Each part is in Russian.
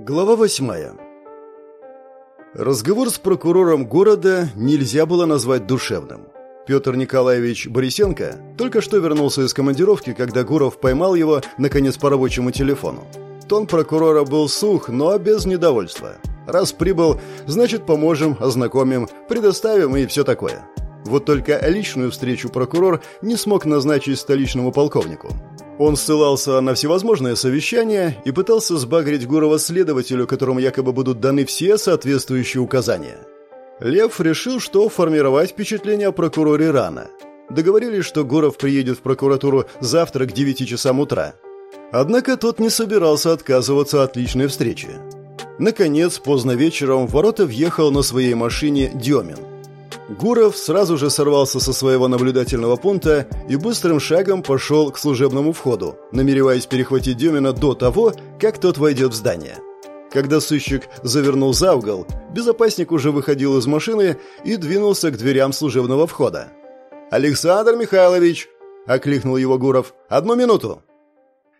Глава восьмая. Разговор с прокурором города нельзя было назвать душевным. Петр Николаевич Борисенко только что вернулся из командировки, когда Гуров поймал его, наконец, по рабочему телефону. Тон прокурора был сух, но без недовольства. Раз прибыл, значит, поможем, ознакомим, предоставим и все такое. Вот только личную встречу прокурор не смог назначить столичному полковнику. Он ссылался на всевозможные совещания и пытался сбагрить Гурова следователю, которому якобы будут даны все соответствующие указания. Лев решил, что формировать впечатление о прокуроре рано. Договорились, что Гуров приедет в прокуратуру завтра к 9 часам утра. Однако тот не собирался отказываться от личной встречи. Наконец, поздно вечером в ворота въехал на своей машине Демин. Гуров сразу же сорвался со своего наблюдательного пункта и быстрым шагом пошел к служебному входу, намереваясь перехватить Демина до того, как тот войдет в здание. Когда сыщик завернул за угол, безопасник уже выходил из машины и двинулся к дверям служебного входа. «Александр Михайлович!» – окликнул его Гуров. «Одну минуту!»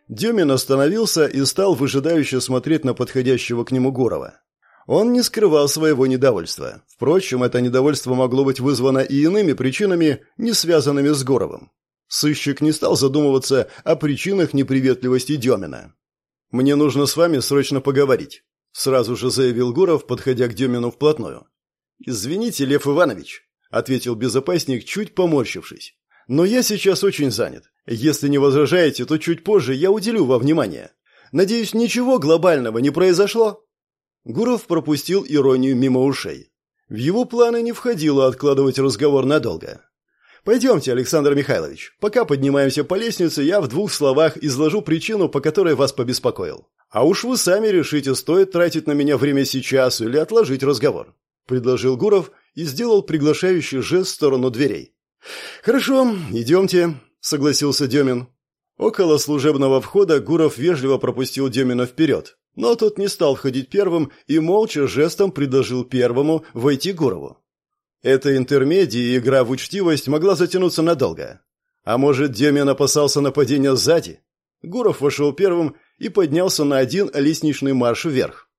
Демин остановился и стал выжидающе смотреть на подходящего к нему Гурова. Он не скрывал своего недовольства. Впрочем, это недовольство могло быть вызвано и иными причинами, не связанными с Горовым. Сыщик не стал задумываться о причинах неприветливости Демина. «Мне нужно с вами срочно поговорить», — сразу же заявил Гуров, подходя к Демину вплотную. «Извините, Лев Иванович», — ответил безопасник, чуть поморщившись. «Но я сейчас очень занят. Если не возражаете, то чуть позже я уделю вам внимание. Надеюсь, ничего глобального не произошло?» Гуров пропустил иронию мимо ушей. В его планы не входило откладывать разговор надолго. «Пойдемте, Александр Михайлович. Пока поднимаемся по лестнице, я в двух словах изложу причину, по которой вас побеспокоил. А уж вы сами решите, стоит тратить на меня время сейчас или отложить разговор», — предложил Гуров и сделал приглашающий жест в сторону дверей. «Хорошо, идемте», — согласился Демин. Около служебного входа Гуров вежливо пропустил Демина вперед, но тот не стал входить первым и молча жестом предложил первому войти Гурову. Эта интермедия и игра в учтивость могла затянуться надолго. А может, Демин опасался нападения сзади? Гуров вошел первым и поднялся на один лестничный марш вверх.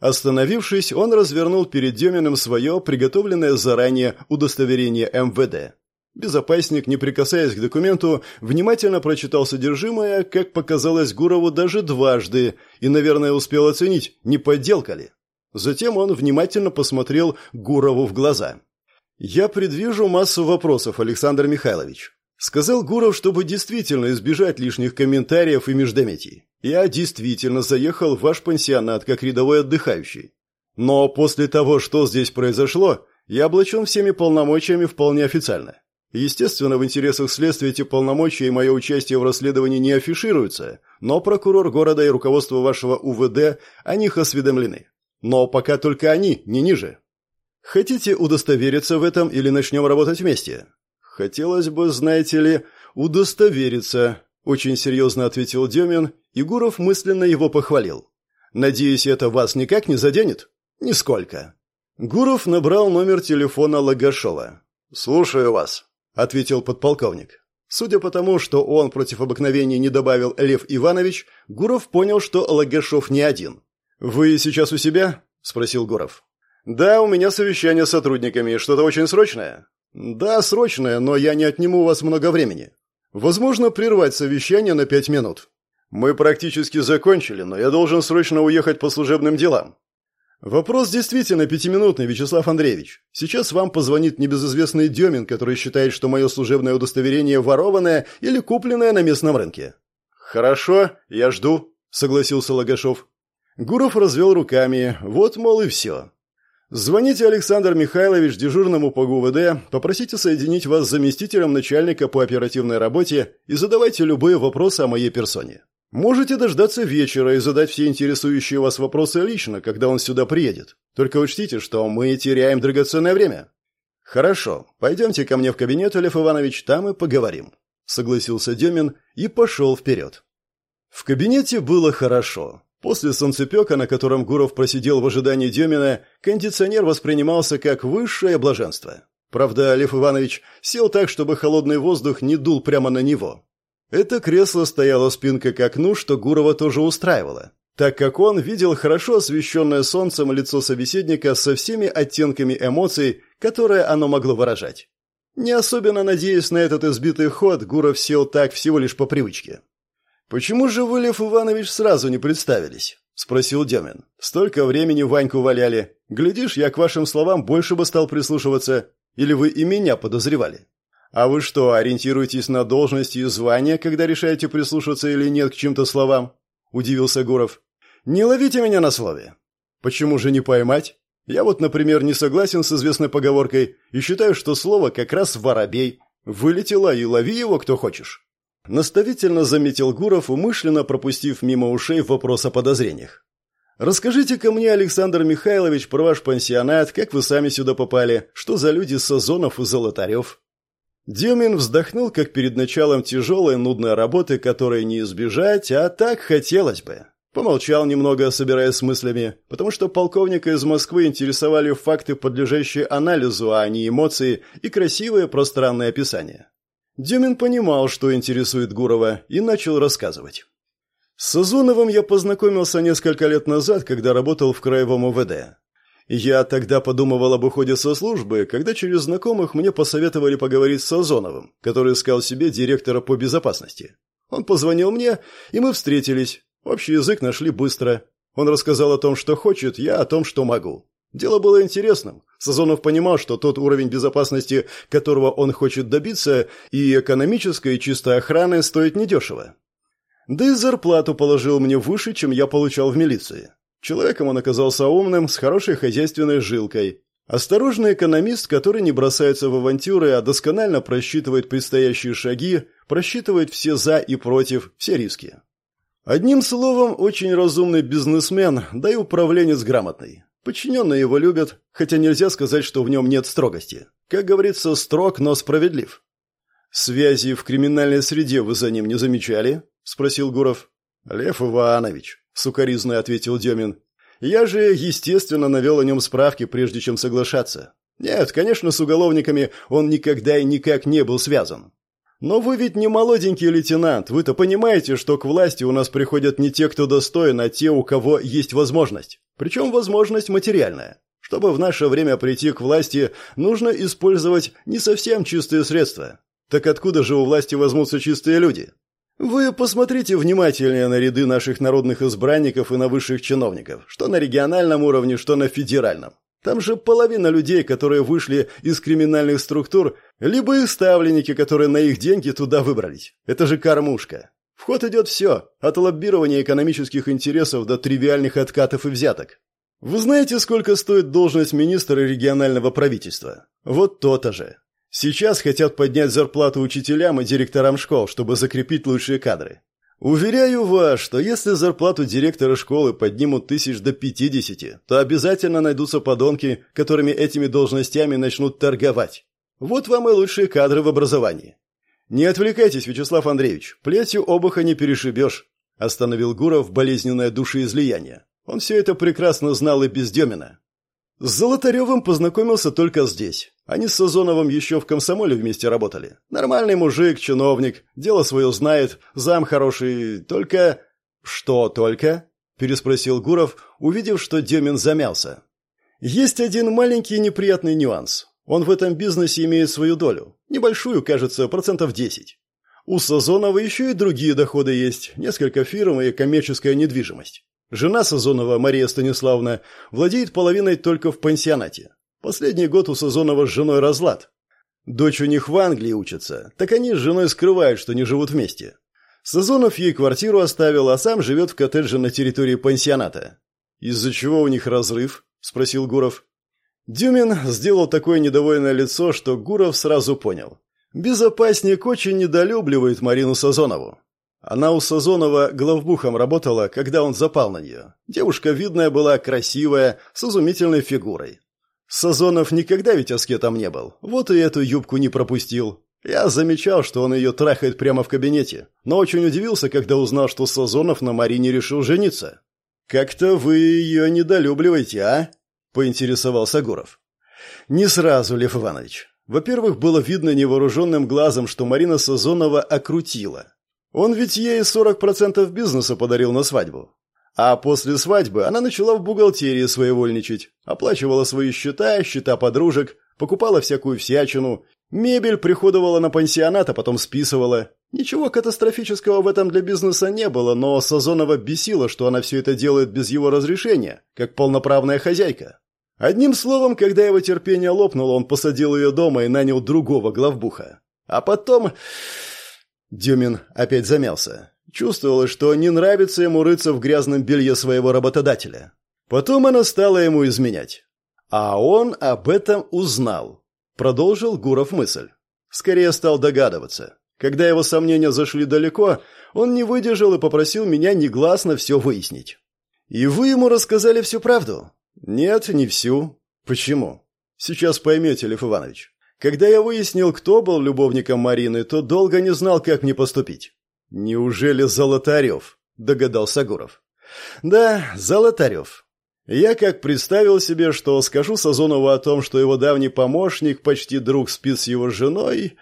Остановившись, он развернул перед Деминым свое приготовленное заранее удостоверение МВД. Безопасник, не прикасаясь к документу, внимательно прочитал содержимое, как показалось Гурову даже дважды, и, наверное, успел оценить, не подделка ли. Затем он внимательно посмотрел Гурову в глаза. «Я предвижу массу вопросов, Александр Михайлович», — сказал Гуров, чтобы действительно избежать лишних комментариев и междометий. «Я действительно заехал в ваш пансионат как рядовой отдыхающий. Но после того, что здесь произошло, я облачен всеми полномочиями вполне официально. Естественно, в интересах следствия эти полномочия и мое участие в расследовании не афишируются, но прокурор города и руководство вашего УВД о них осведомлены. Но пока только они, не ниже. Хотите удостовериться в этом или начнем работать вместе? Хотелось бы, знаете ли, удостовериться, очень серьезно ответил Демин, и Гуров мысленно его похвалил. Надеюсь, это вас никак не заденет? Нисколько. Гуров набрал номер телефона Лагашова. «Слушаю вас», — ответил подполковник. Судя по тому, что он против обыкновения не добавил Лев Иванович, Гуров понял, что Лагашов не один. «Вы сейчас у себя?» — спросил Гуров. «Да, у меня совещание с сотрудниками. Что-то очень срочное?» «Да, срочное, но я не отниму у вас много времени. Возможно, прервать совещание на пять минут. Мы практически закончили, но я должен срочно уехать по служебным делам. Вопрос действительно пятиминутный, Вячеслав Андреевич. Сейчас вам позвонит небезызвестный Демин, который считает, что мое служебное удостоверение ворованное или купленное на местном рынке. Хорошо, я жду, согласился Лагашов. Гуров развел руками. Вот, мол, и все. Звоните, Александр Михайлович, дежурному по ГУВД, попросите соединить вас с заместителем начальника по оперативной работе и задавайте любые вопросы о моей персоне. Можете дождаться вечера и задать все интересующие вас вопросы лично, когда он сюда приедет. Только учтите, что мы теряем драгоценное время. Хорошо, пойдемте ко мне в кабинет, Лев Иванович, там и поговорим. Согласился Демин и пошел вперед. В кабинете было хорошо. После солнцепека, на котором Гуров просидел в ожидании Демина, кондиционер воспринимался как высшее блаженство. Правда, Лев Иванович сел так, чтобы холодный воздух не дул прямо на него. Это кресло стояло спинкой к окну, что Гурова тоже устраивало. так как он видел хорошо освещенное солнцем лицо собеседника со всеми оттенками эмоций, которые оно могло выражать. Не особенно надеясь на этот избитый ход, Гуров сел так всего лишь по привычке. «Почему же вы, Лев Иванович, сразу не представились?» — спросил Демин. «Столько времени Ваньку валяли. Глядишь, я к вашим словам больше бы стал прислушиваться. Или вы и меня подозревали? А вы что, ориентируетесь на должности и звания, когда решаете прислушаться или нет к чьим-то словам?» — удивился Гуров. «Не ловите меня на слове. Почему же не поймать? Я вот, например, не согласен с известной поговоркой и считаю, что слово как раз воробей. Вылетело и лови его, кто хочешь». Наставительно заметил Гуров, умышленно пропустив мимо ушей вопрос о подозрениях. «Расскажите-ка мне, Александр Михайлович, про ваш пансионат, как вы сами сюда попали, что за люди Сазонов и Золотарев?» Демин вздохнул, как перед началом тяжелой, нудной работы, которой не избежать, а так хотелось бы. Помолчал немного, собираясь с мыслями, потому что полковника из Москвы интересовали факты, подлежащие анализу, а не эмоции и красивые пространные описания. Демин понимал, что интересует Гурова, и начал рассказывать. С Сазоновым я познакомился несколько лет назад, когда работал в Краевом ОВД. Я тогда подумывал об уходе со службы, когда через знакомых мне посоветовали поговорить с Сазоновым, который искал себе директора по безопасности. Он позвонил мне, и мы встретились. Общий язык нашли быстро. Он рассказал о том, что хочет, я о том, что могу. Дело было интересным. Сазонов понимал, что тот уровень безопасности, которого он хочет добиться, и экономической, и чистой охраны стоит недешево. Да и зарплату положил мне выше, чем я получал в милиции. Человеком он оказался умным, с хорошей хозяйственной жилкой. Осторожный экономист, который не бросается в авантюры, а досконально просчитывает предстоящие шаги, просчитывает все «за» и «против», все риски. Одним словом, очень разумный бизнесмен, да и управленец грамотный. Подчиненные его любят, хотя нельзя сказать, что в нем нет строгости. Как говорится, строг, но справедлив. «Связи в криминальной среде вы за ним не замечали?» – спросил Гуров. «Лев Иванович», – сукоризно ответил Демин. «Я же, естественно, навел о нем справки, прежде чем соглашаться. Нет, конечно, с уголовниками он никогда и никак не был связан. Но вы ведь не молоденький лейтенант, вы-то понимаете, что к власти у нас приходят не те, кто достоин, а те, у кого есть возможность. Причем возможность материальная. Чтобы в наше время прийти к власти, нужно использовать не совсем чистые средства. Так откуда же у власти возьмутся чистые люди? Вы посмотрите внимательнее на ряды наших народных избранников и на высших чиновников, что на региональном уровне, что на федеральном. Там же половина людей, которые вышли из криминальных структур, либо их ставленники, которые на их деньги туда выбрались. Это же кормушка. В ход идет все, от лоббирования экономических интересов до тривиальных откатов и взяток. Вы знаете, сколько стоит должность министра регионального правительства? Вот то-то же. Сейчас хотят поднять зарплату учителям и директорам школ, чтобы закрепить лучшие кадры. Уверяю вас, что если зарплату директора школы поднимут тысяч до пятидесяти, то обязательно найдутся подонки, которыми этими должностями начнут торговать. Вот вам и лучшие кадры в образовании. Не отвлекайтесь, Вячеслав Андреевич, плетью обуха не перешибешь, остановил Гуров болезненное душеизлияние. Он все это прекрасно знал и без Демина. С Золотаревым познакомился только здесь. Они с Сазоновым еще в комсомоле вместе работали. Нормальный мужик, чиновник, дело свое знает, зам хороший, только... Что только? Переспросил Гуров, увидев, что Демин замялся. Есть один маленький неприятный нюанс. Он в этом бизнесе имеет свою долю. Небольшую, кажется, процентов 10. У Сазонова еще и другие доходы есть, несколько фирм и коммерческая недвижимость. Жена Сазонова, Мария Станиславовна, владеет половиной только в пансионате. Последний год у Сазонова с женой разлад. Дочь у них в Англии учится, так они с женой скрывают, что не живут вместе. Сазонов ей квартиру оставил, а сам живет в коттедже на территории пансионата. «Из-за чего у них разрыв?» – спросил Гуров. Дюмин сделал такое недовольное лицо, что Гуров сразу понял. Безопасник очень недолюбливает Марину Сазонову. Она у Сазонова главбухом работала, когда он запал на нее. Девушка видная была, красивая, с изумительной фигурой. Сазонов никогда ведь аскетом не был, вот и эту юбку не пропустил. Я замечал, что он ее трахает прямо в кабинете, но очень удивился, когда узнал, что Сазонов на Марине решил жениться. «Как-то вы ее недолюбливаете, а?» – поинтересовался Гуров. «Не сразу, Лев Иванович. Во-первых, было видно невооруженным глазом, что Марина Сазонова окрутила. Он ведь ей 40% бизнеса подарил на свадьбу. А после свадьбы она начала в бухгалтерии своевольничать, оплачивала свои счета, счета подружек, покупала всякую всячину, мебель приходовала на пансионат, а потом списывала. Ничего катастрофического в этом для бизнеса не было, но Сазонова бесило, что она все это делает без его разрешения, как полноправная хозяйка. Одним словом, когда его терпение лопнуло, он посадил ее дома и нанял другого главбуха. А потом... Дюмин опять замялся. Чувствовалось, что не нравится ему рыться в грязном белье своего работодателя. Потом она стала ему изменять. А он об этом узнал. Продолжил Гуров мысль. Скорее стал догадываться. Когда его сомнения зашли далеко, он не выдержал и попросил меня негласно все выяснить. «И вы ему рассказали всю правду?» «Нет, не всю. Почему?» «Сейчас поймете, Лев Иванович. Когда я выяснил, кто был любовником Марины, то долго не знал, как мне поступить. «Неужели Золотарев?» – догадался Гуров. «Да, Золотарев. Я как представил себе, что скажу Сазонову о том, что его давний помощник, почти друг, спит с его женой.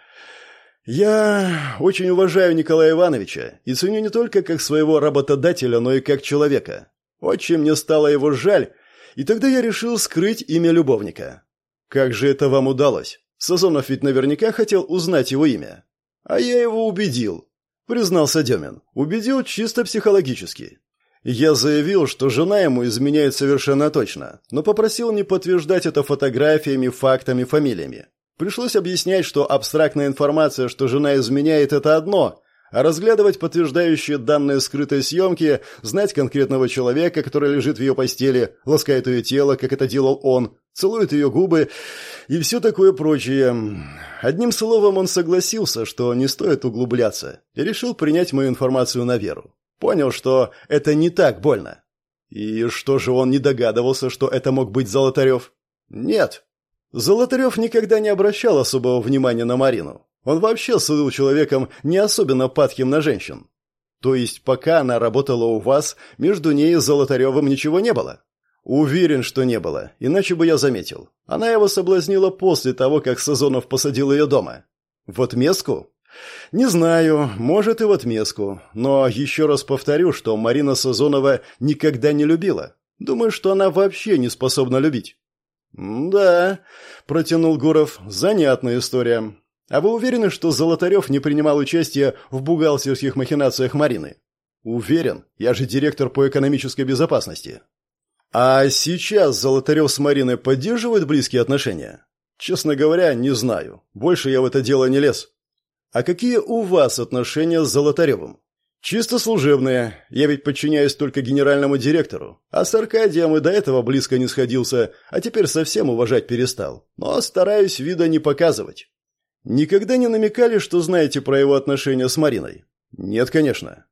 Я очень уважаю Николая Ивановича и ценю не только как своего работодателя, но и как человека. Очень мне стало его жаль, и тогда я решил скрыть имя любовника. Как же это вам удалось? Сазонов ведь наверняка хотел узнать его имя. А я его убедил признался Демин. Убедил чисто психологически. Я заявил, что жена ему изменяет совершенно точно, но попросил не подтверждать это фотографиями, фактами, фамилиями. Пришлось объяснять, что абстрактная информация, что жена изменяет, это одно, а разглядывать подтверждающие данные скрытой съемки, знать конкретного человека, который лежит в ее постели, ласкает ее тело, как это делал он, целует ее губы и все такое прочее. Одним словом, он согласился, что не стоит углубляться, и решил принять мою информацию на веру. Понял, что это не так больно. И что же он не догадывался, что это мог быть Золотарев? Нет. Золотарев никогда не обращал особого внимания на Марину. Он вообще слыл человеком не особенно падким на женщин. То есть, пока она работала у вас, между ней и Золотаревым ничего не было? Уверен, что не было, иначе бы я заметил. Она его соблазнила после того, как Сазонов посадил ее дома. В отместку? Не знаю, может и в отместку. Но еще раз повторю, что Марина Сазонова никогда не любила. Думаю, что она вообще не способна любить. «Да», — протянул Гуров, — «занятная история. А вы уверены, что Золотарев не принимал участие в бухгалтерских махинациях Марины? Уверен. Я же директор по экономической безопасности. А сейчас Золотарев с Мариной поддерживают близкие отношения? Честно говоря, не знаю. Больше я в это дело не лез. А какие у вас отношения с Золотаревым? Чисто служебные. Я ведь подчиняюсь только генеральному директору. А с Аркадием и до этого близко не сходился, а теперь совсем уважать перестал. Но стараюсь вида не показывать. Никогда не намекали, что знаете про его отношения с Мариной? Нет, конечно.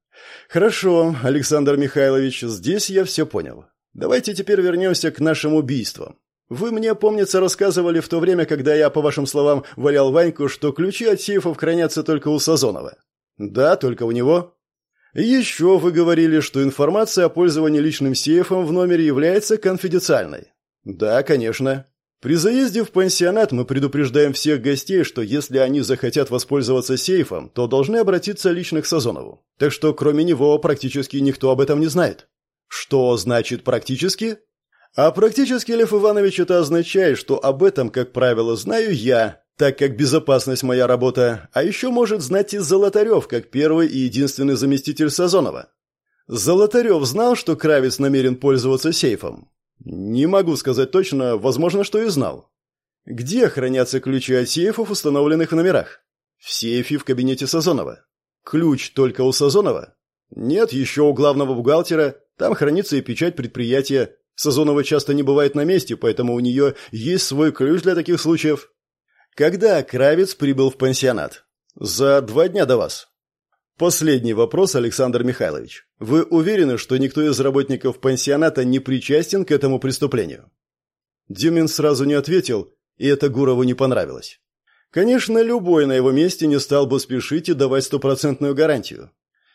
Хорошо, Александр Михайлович, здесь я все понял. Давайте теперь вернемся к нашим убийствам. Вы мне, помнится, рассказывали в то время, когда я, по вашим словам, валял Ваньку, что ключи от сейфов хранятся только у Сазонова. Да, только у него. еще вы говорили, что информация о пользовании личным сейфом в номере является конфиденциальной. Да, конечно. При заезде в пансионат мы предупреждаем всех гостей, что если они захотят воспользоваться сейфом, то должны обратиться лично к Сазонову. Так что кроме него практически никто об этом не знает. Что значит практически? А практически, Лев Иванович, это означает, что об этом, как правило, знаю я, так как безопасность моя работа, а еще может знать и Золотарев, как первый и единственный заместитель Сазонова. Золотарев знал, что Кравец намерен пользоваться сейфом. Не могу сказать точно, возможно, что и знал. Где хранятся ключи от сейфов, установленных в номерах? В сейфе в кабинете Сазонова. Ключ только у Сазонова? Нет, еще у главного бухгалтера. Там хранится и печать предприятия. Сазонова часто не бывает на месте, поэтому у нее есть свой ключ для таких случаев. Когда Кравец прибыл в пансионат? За два дня до вас. Последний вопрос, Александр Михайлович. Вы уверены, что никто из работников пансионата не причастен к этому преступлению? Дюмин сразу не ответил, и это Гурову не понравилось. Конечно, любой на его месте не стал бы спешить и давать стопроцентную гарантию.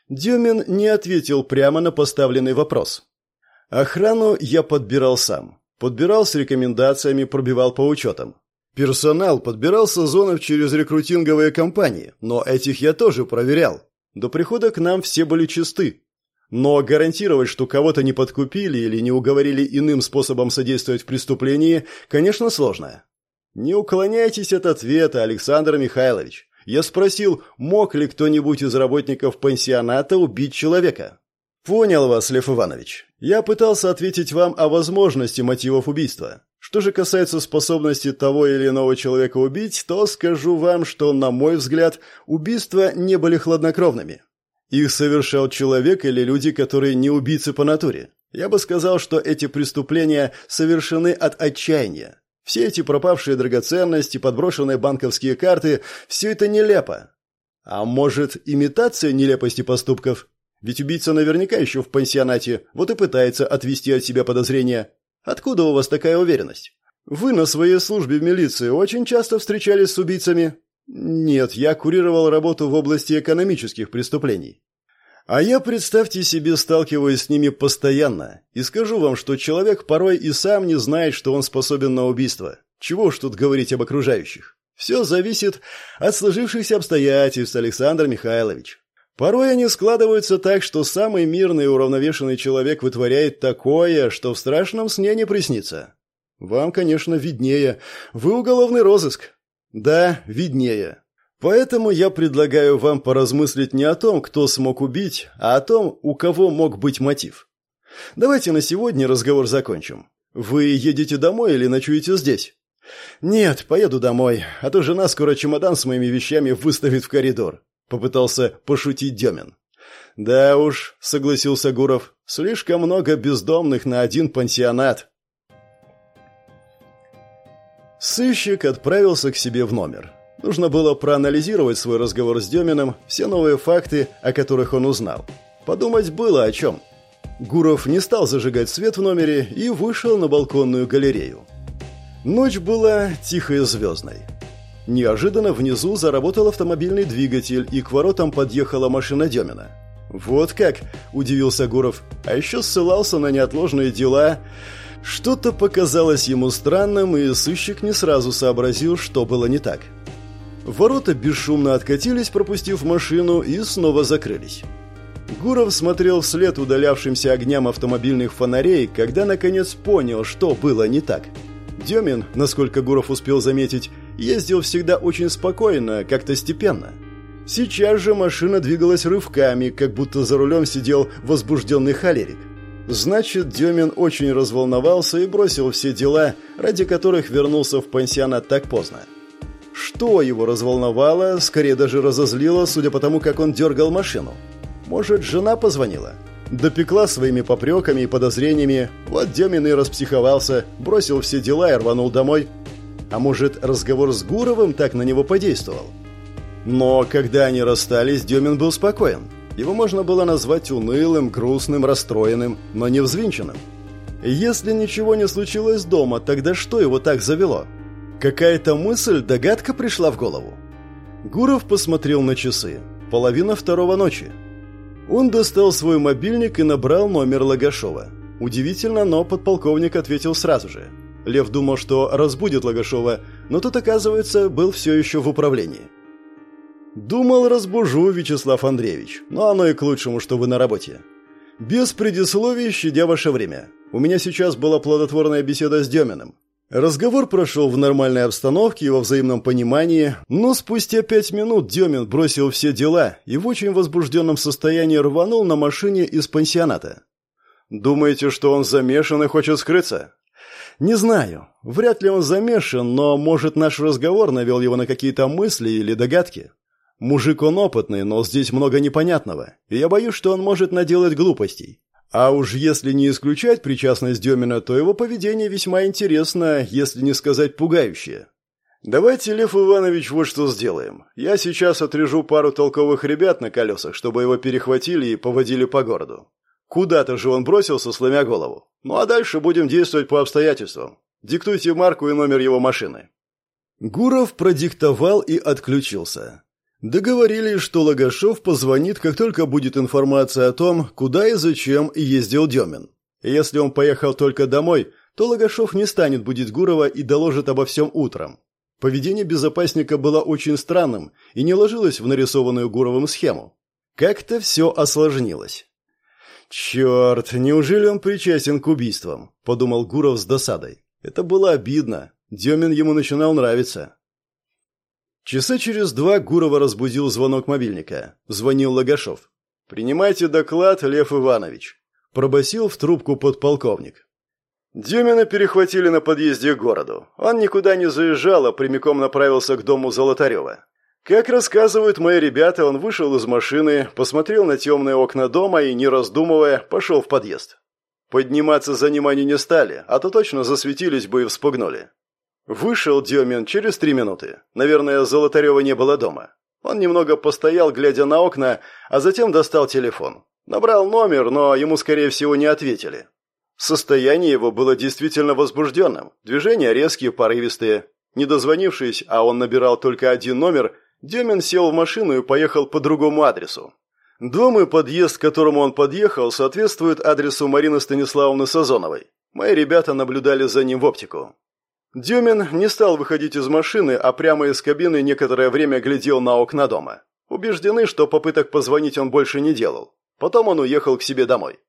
Дюмин не ответил прямо на поставленный вопрос. Охрану я подбирал сам. Подбирал с рекомендациями, пробивал по учетам. Персонал подбирал Сазонов через рекрутинговые компании, но этих я тоже проверял. До прихода к нам все были чисты. Но гарантировать, что кого-то не подкупили или не уговорили иным способом содействовать в преступлении, конечно, сложно. Не уклоняйтесь от ответа, Александр Михайлович. Я спросил, мог ли кто-нибудь из работников пансионата убить человека. Понял вас, Лев Иванович. Я пытался ответить вам о возможности мотивов убийства. Что же касается способности того или иного человека убить, то скажу вам, что, на мой взгляд, убийства не были хладнокровными. Их совершал человек или люди, которые не убийцы по натуре. Я бы сказал, что эти преступления совершены от отчаяния. Все эти пропавшие драгоценности, подброшенные банковские карты – все это нелепо. А может, имитация нелепости поступков? Ведь убийца наверняка еще в пансионате, вот и пытается отвести от себя подозрения. Откуда у вас такая уверенность? Вы на своей службе в милиции очень часто встречались с убийцами? Нет, я курировал работу в области экономических преступлений. А я, представьте себе, сталкиваюсь с ними постоянно. И скажу вам, что человек порой и сам не знает, что он способен на убийство. Чего уж тут говорить об окружающих. Все зависит от сложившихся обстоятельств, Александр Михайлович. Порой они складываются так, что самый мирный и уравновешенный человек вытворяет такое, что в страшном сне не приснится. Вам, конечно, виднее. Вы уголовный розыск. Да, виднее. Поэтому я предлагаю вам поразмыслить не о том, кто смог убить, а о том, у кого мог быть мотив. Давайте на сегодня разговор закончим. Вы едете домой или ночуете здесь? Нет, поеду домой, а то жена скоро чемодан с моими вещами выставит в коридор. Попытался пошутить Демин. Да уж, согласился Гуров, слишком много бездомных на один пансионат. Сыщик отправился к себе в номер. Нужно было проанализировать свой разговор с Деминым, все новые факты, о которых он узнал. Подумать было о чем. Гуров не стал зажигать свет в номере и вышел на балконную галерею. Ночь была тихой и звездной. Неожиданно внизу заработал автомобильный двигатель, и к воротам подъехала машина Демина. «Вот как!» – удивился Гуров. А еще ссылался на неотложные дела. Что-то показалось ему странным, и сыщик не сразу сообразил, что было не так. Ворота бесшумно откатились, пропустив машину, и снова закрылись. Гуров смотрел вслед удалявшимся огням автомобильных фонарей, когда наконец понял, что было не так. Демин, насколько Гуров успел заметить, ездил всегда очень спокойно, как-то степенно. Сейчас же машина двигалась рывками, как будто за рулем сидел возбужденный холерик. Значит, Демин очень разволновался и бросил все дела, ради которых вернулся в пансионат так поздно. Что его разволновало, скорее даже разозлило, судя по тому, как он дергал машину? Может, жена позвонила? Допекла своими попреками и подозрениями. Вот Демин и распсиховался, бросил все дела и рванул домой. А может, разговор с Гуровым так на него подействовал? Но когда они расстались, Демин был спокоен. Его можно было назвать унылым, грустным, расстроенным, но не взвинченным. Если ничего не случилось дома, тогда что его так завело? Какая-то мысль, догадка пришла в голову. Гуров посмотрел на часы. Половина второго ночи. Он достал свой мобильник и набрал номер Лагашова. Удивительно, но подполковник ответил сразу же. Лев думал, что разбудит Лагашова, но тот, оказывается, был все еще в управлении. «Думал, разбужу, Вячеслав Андреевич, но оно и к лучшему, что вы на работе. Без предисловий, щадя ваше время. У меня сейчас была плодотворная беседа с Деминым. Разговор прошел в нормальной обстановке и во взаимном понимании, но спустя пять минут Демин бросил все дела и в очень возбужденном состоянии рванул на машине из пансионата. «Думаете, что он замешан и хочет скрыться?» «Не знаю. Вряд ли он замешан, но, может, наш разговор навел его на какие-то мысли или догадки. Мужик он опытный, но здесь много непонятного, и я боюсь, что он может наделать глупостей. А уж если не исключать причастность Демина, то его поведение весьма интересно, если не сказать пугающее. Давайте, Лев Иванович, вот что сделаем. Я сейчас отрежу пару толковых ребят на колесах, чтобы его перехватили и поводили по городу. Куда-то же он бросился, сломя голову. Ну а дальше будем действовать по обстоятельствам. Диктуйте марку и номер его машины. Гуров продиктовал и отключился. Договорились, что Лагашов позвонит, как только будет информация о том, куда и зачем ездил Демин. Если он поехал только домой, то Лагашов не станет будить Гурова и доложит обо всем утром. Поведение безопасника было очень странным и не ложилось в нарисованную Гуровым схему. Как-то все осложнилось. «Черт, неужели он причастен к убийствам?» – подумал Гуров с досадой. Это было обидно. Демин ему начинал нравиться. Часа через два Гурова разбудил звонок мобильника. Звонил Лагашов. «Принимайте доклад, Лев Иванович», – пробасил в трубку подполковник. Демина перехватили на подъезде к городу. Он никуда не заезжал, а прямиком направился к дому Золотарева. Как рассказывают мои ребята, он вышел из машины, посмотрел на темные окна дома и, не раздумывая, пошел в подъезд. Подниматься за ним они не стали, а то точно засветились бы и вспугнули. Вышел Демин через три минуты. Наверное, Золотарева не было дома. Он немного постоял, глядя на окна, а затем достал телефон. Набрал номер, но ему, скорее всего, не ответили. Состояние его было действительно возбужденным. Движения резкие, порывистые. Не дозвонившись, а он набирал только один номер – Демин сел в машину и поехал по другому адресу. Дом и подъезд, к которому он подъехал, соответствуют адресу Марины Станиславовны Сазоновой. Мои ребята наблюдали за ним в оптику. Демин не стал выходить из машины, а прямо из кабины некоторое время глядел на окна дома. Убеждены, что попыток позвонить он больше не делал. Потом он уехал к себе домой.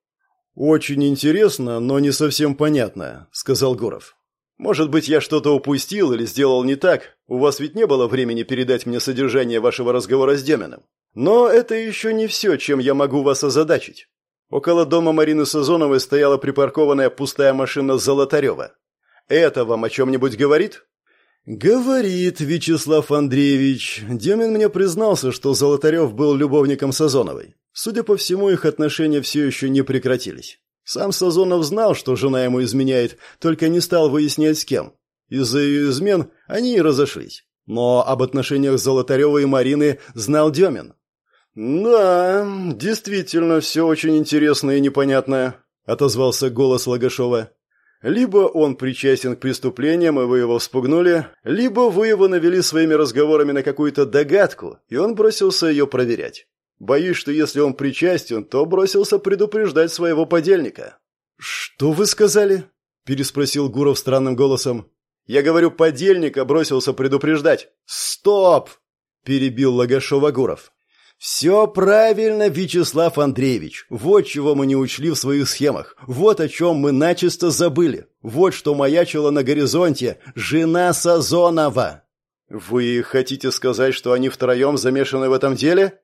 «Очень интересно, но не совсем понятно», — сказал Гуров. Может быть, я что-то упустил или сделал не так. У вас ведь не было времени передать мне содержание вашего разговора с Деминым. Но это еще не все, чем я могу вас озадачить. Около дома Марины Сазоновой стояла припаркованная пустая машина Золотарева. Это вам о чем-нибудь говорит? Говорит, Вячеслав Андреевич. Демин мне признался, что Золотарев был любовником Сазоновой. Судя по всему, их отношения все еще не прекратились. Сам Сазонов знал, что жена ему изменяет, только не стал выяснять с кем. Из-за ее измен они и разошлись. Но об отношениях Золотарева и Марины знал Демин. «Да, действительно, все очень интересно и непонятно», — отозвался голос Лагашова. «Либо он причастен к преступлениям, и вы его вспугнули, либо вы его навели своими разговорами на какую-то догадку, и он бросился ее проверять. Боюсь, что если он причастен, то бросился предупреждать своего подельника». «Что вы сказали?» – переспросил Гуров странным голосом. «Я говорю, подельника бросился предупреждать». «Стоп!» – перебил Лагашова Гуров. «Все правильно, Вячеслав Андреевич. Вот чего мы не учли в своих схемах. Вот о чем мы начисто забыли. Вот что маячило на горизонте. Жена Сазонова». «Вы хотите сказать, что они втроем замешаны в этом деле?»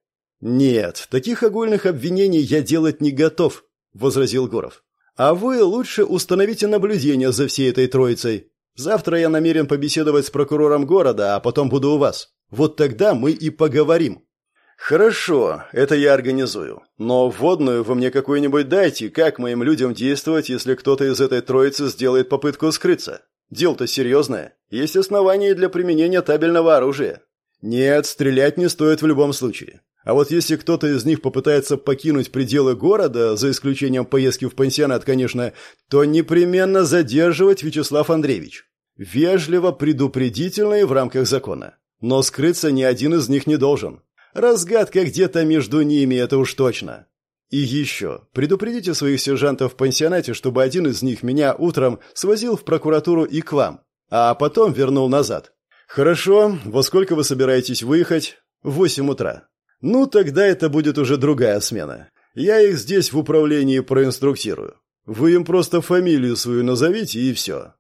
«Нет, таких огульных обвинений я делать не готов», — возразил Горов. «А вы лучше установите наблюдение за всей этой троицей. Завтра я намерен побеседовать с прокурором города, а потом буду у вас. Вот тогда мы и поговорим». «Хорошо, это я организую. Но вводную вы мне какую-нибудь дайте, как моим людям действовать, если кто-то из этой троицы сделает попытку скрыться. Дело-то серьезное. Есть основания для применения табельного оружия. Нет, стрелять не стоит в любом случае. А вот если кто-то из них попытается покинуть пределы города, за исключением поездки в пансионат, конечно, то непременно задерживать Вячеслав Андреевич. Вежливо, предупредительно и в рамках закона. Но скрыться ни один из них не должен. Разгадка где-то между ними, это уж точно. И еще, предупредите своих сержантов в пансионате, чтобы один из них меня утром свозил в прокуратуру и к вам, а потом вернул назад. Хорошо, во сколько вы собираетесь выехать? В восемь утра. Ну, тогда это будет уже другая смена. Я их здесь в управлении проинструктирую. Вы им просто фамилию свою назовите и все.